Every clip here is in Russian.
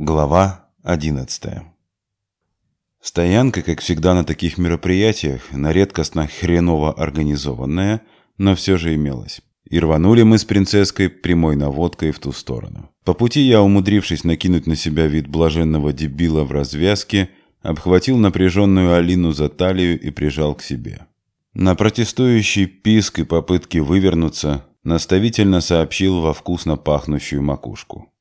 Глава 11 Стоянка, как всегда на таких мероприятиях, на редкостно хреново организованная, но все же имелась. И рванули мы с принцесской прямой наводкой в ту сторону. По пути я, умудрившись накинуть на себя вид блаженного дебила в развязке, обхватил напряженную Алину за талию и прижал к себе. На протестующий писк и попытки вывернуться наставительно сообщил во вкусно пахнущую макушку.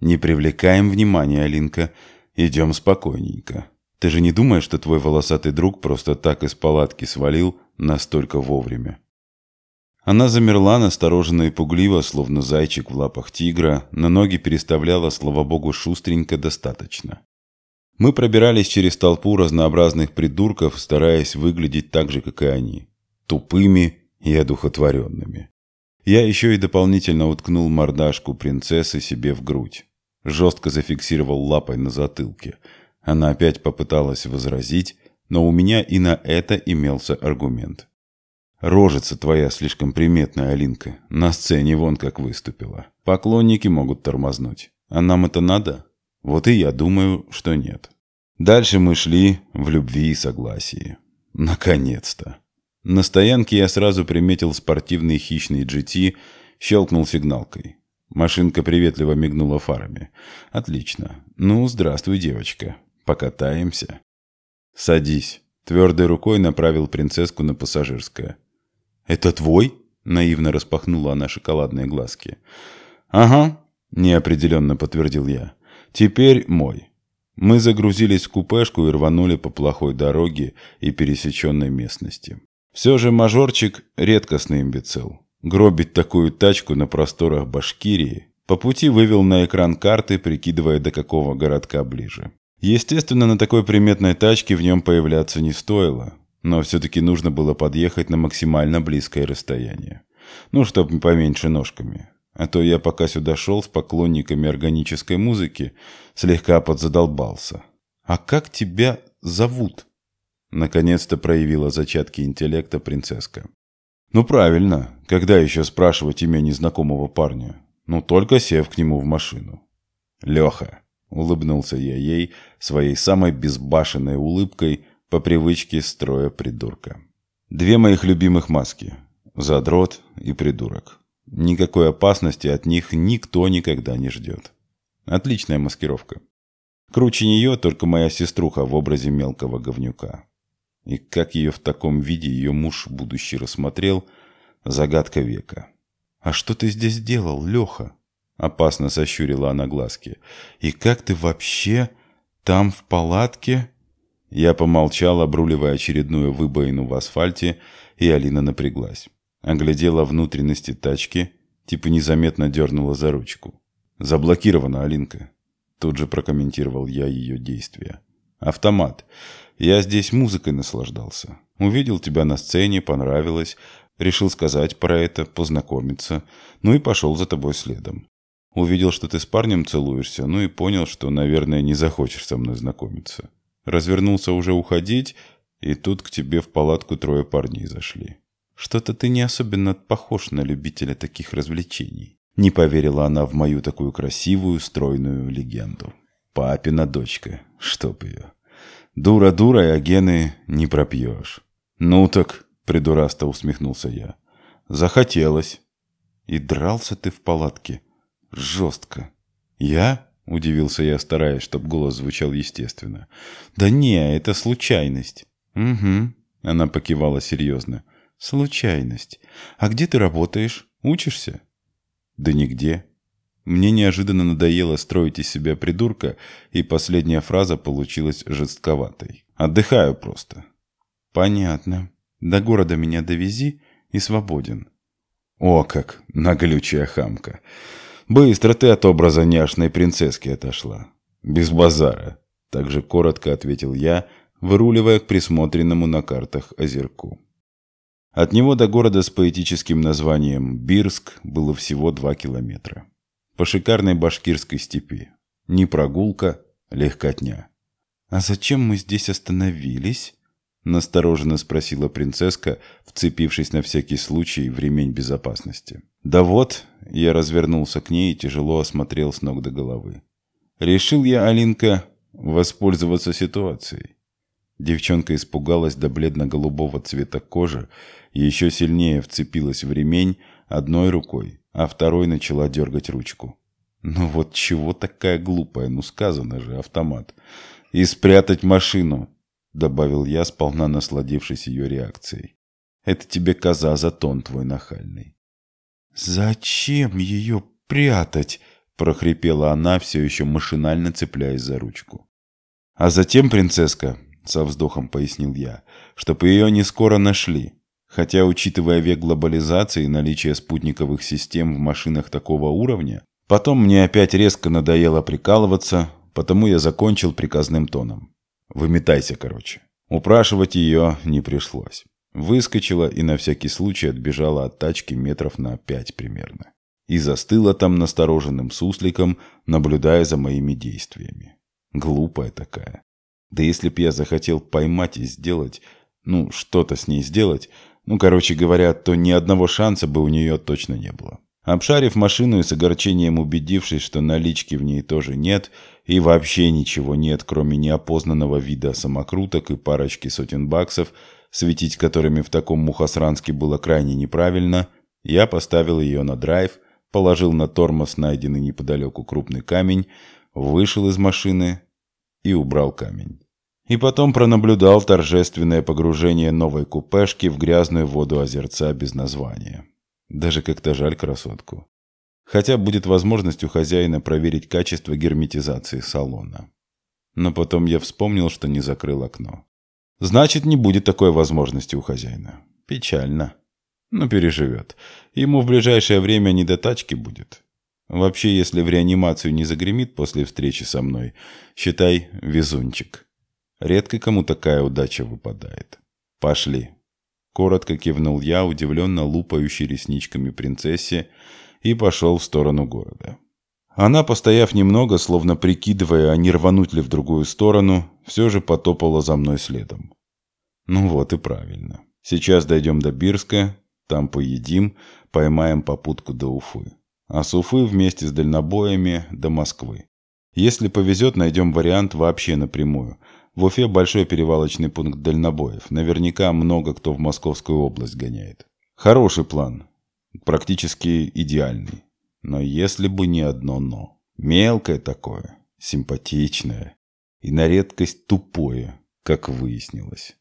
«Не привлекаем внимания, Алинка. Идем спокойненько. Ты же не думаешь, что твой волосатый друг просто так из палатки свалил настолько вовремя?» Она замерла, настороженно и пугливо, словно зайчик в лапах тигра, но ноги переставляла, слава богу, шустренько достаточно. Мы пробирались через толпу разнообразных придурков, стараясь выглядеть так же, как и они. Тупыми и одухотворенными. Я еще и дополнительно уткнул мордашку принцессы себе в грудь. Жестко зафиксировал лапой на затылке. Она опять попыталась возразить, но у меня и на это имелся аргумент. Рожица твоя слишком приметная, Алинка. На сцене вон как выступила. Поклонники могут тормознуть. А нам это надо? Вот и я думаю, что нет. Дальше мы шли в любви и согласии. Наконец-то. На стоянке я сразу приметил спортивный хищный GT, щелкнул сигналкой. Машинка приветливо мигнула фарами. «Отлично. Ну, здравствуй, девочка. Покатаемся?» «Садись». Твердой рукой направил принцесску на пассажирское. «Это твой?» – наивно распахнула она шоколадные глазки. «Ага», – неопределенно подтвердил я. «Теперь мой». Мы загрузились в купешку и рванули по плохой дороге и пересеченной местности. Все же мажорчик – редкостный имбецил. Гробить такую тачку на просторах Башкирии по пути вывел на экран карты, прикидывая, до какого городка ближе. Естественно, на такой приметной тачке в нем появляться не стоило но все-таки нужно было подъехать на максимально близкое расстояние. Ну, чтоб поменьше ножками. А то я пока сюда шел с поклонниками органической музыки, слегка подзадолбался. «А как тебя зовут?» Наконец-то проявила зачатки интеллекта принцесска. «Ну правильно, когда еще спрашивать имя незнакомого парня? Ну только сев к нему в машину». «Леха», — улыбнулся я ей своей самой безбашенной улыбкой, по привычке строя придурка. Две моих любимых маски – задрот и придурок. Никакой опасности от них никто никогда не ждет. Отличная маскировка. Круче нее только моя сеструха в образе мелкого говнюка. И как ее в таком виде ее муж будущий рассмотрел – загадка века. «А что ты здесь делал, Леха?» Опасно сощурила она глазки. «И как ты вообще там в палатке?» Я помолчал, обруливая очередную выбоину в асфальте, и Алина напряглась. Оглядела внутренности тачки, типа незаметно дернула за ручку. «Заблокирована, Алинка», — тут же прокомментировал я ее действия. «Автомат. Я здесь музыкой наслаждался. Увидел тебя на сцене, понравилось. Решил сказать про это, познакомиться. Ну и пошел за тобой следом. Увидел, что ты с парнем целуешься, ну и понял, что, наверное, не захочешь со мной знакомиться. Развернулся уже уходить, и тут к тебе в палатку трое парней зашли. Что-то ты не особенно похож на любителя таких развлечений. Не поверила она в мою такую красивую, стройную легенду. Папина дочка, чтоб ее. Дура дура, а гены не пропьешь. Ну так, придурасто усмехнулся я. Захотелось. И дрался ты в палатке. Жестко. Я? – удивился я, стараясь, чтобы голос звучал естественно. «Да не, это случайность». «Угу», – она покивала серьезно. «Случайность. А где ты работаешь? Учишься?» «Да нигде». Мне неожиданно надоело строить из себя придурка, и последняя фраза получилась жестковатой. «Отдыхаю просто». «Понятно. До города меня довези и свободен». «О как, наглючая хамка!» Быстро ты от образа няшной принцесски отошла. Без базара. Также коротко ответил я, выруливая к присмотренному на картах озерку. От него до города с поэтическим названием Бирск было всего два километра. По шикарной башкирской степи. Не прогулка, легкотня. «А зачем мы здесь остановились?» Настороженно спросила принцесска, вцепившись на всякий случай в ремень безопасности. «Да вот», — я развернулся к ней и тяжело осмотрел с ног до головы. Решил я, Алинка, воспользоваться ситуацией. Девчонка испугалась до бледно-голубого цвета кожи и еще сильнее вцепилась в ремень одной рукой, а второй начала дергать ручку. Ну вот чего такая глупая, ну сказано же, автомат. И спрятать машину, добавил я, сполна насладившись ее реакцией. Это тебе коза за тон твой нахальный. Зачем ее прятать? прохрипела она, все еще машинально цепляясь за ручку. А затем, принцесска, со вздохом пояснил я, чтобы ее не скоро нашли. Хотя, учитывая век глобализации и наличие спутниковых систем в машинах такого уровня, потом мне опять резко надоело прикалываться, потому я закончил приказным тоном. Выметайся, короче. Упрашивать ее не пришлось. Выскочила и на всякий случай отбежала от тачки метров на пять примерно. И застыла там настороженным сусликом, наблюдая за моими действиями. Глупая такая. Да если б я захотел поймать и сделать, ну, что-то с ней сделать, ну, короче говоря, то ни одного шанса бы у нее точно не было. Обшарив машину и с огорчением убедившись, что налички в ней тоже нет, и вообще ничего нет, кроме неопознанного вида самокруток и парочки сотен баксов, светить которыми в таком мухосранске было крайне неправильно, я поставил ее на драйв, положил на тормоз найденный неподалеку крупный камень, вышел из машины и убрал камень. И потом пронаблюдал торжественное погружение новой купешки в грязную воду озерца без названия. Даже как-то жаль красотку. Хотя будет возможность у хозяина проверить качество герметизации салона. Но потом я вспомнил, что не закрыл окно. Значит, не будет такой возможности у хозяина. Печально. Но переживет. Ему в ближайшее время не до тачки будет. Вообще, если в реанимацию не загремит после встречи со мной, считай везунчик. Редко кому такая удача выпадает. Пошли. Коротко кивнул я, удивленно лупающий ресничками принцессе, и пошел в сторону города. Она, постояв немного, словно прикидывая, а не рвануть ли в другую сторону, все же потопала за мной следом. Ну вот и правильно. Сейчас дойдем до Бирска, там поедим, поймаем попутку до Уфы а с Уфы вместе с дальнобоями до Москвы. Если повезет, найдем вариант вообще напрямую. В Уфе большой перевалочный пункт дальнобоев. Наверняка много кто в Московскую область гоняет. Хороший план. Практически идеальный. Но если бы не одно «но». Мелкое такое, симпатичное и на редкость тупое, как выяснилось.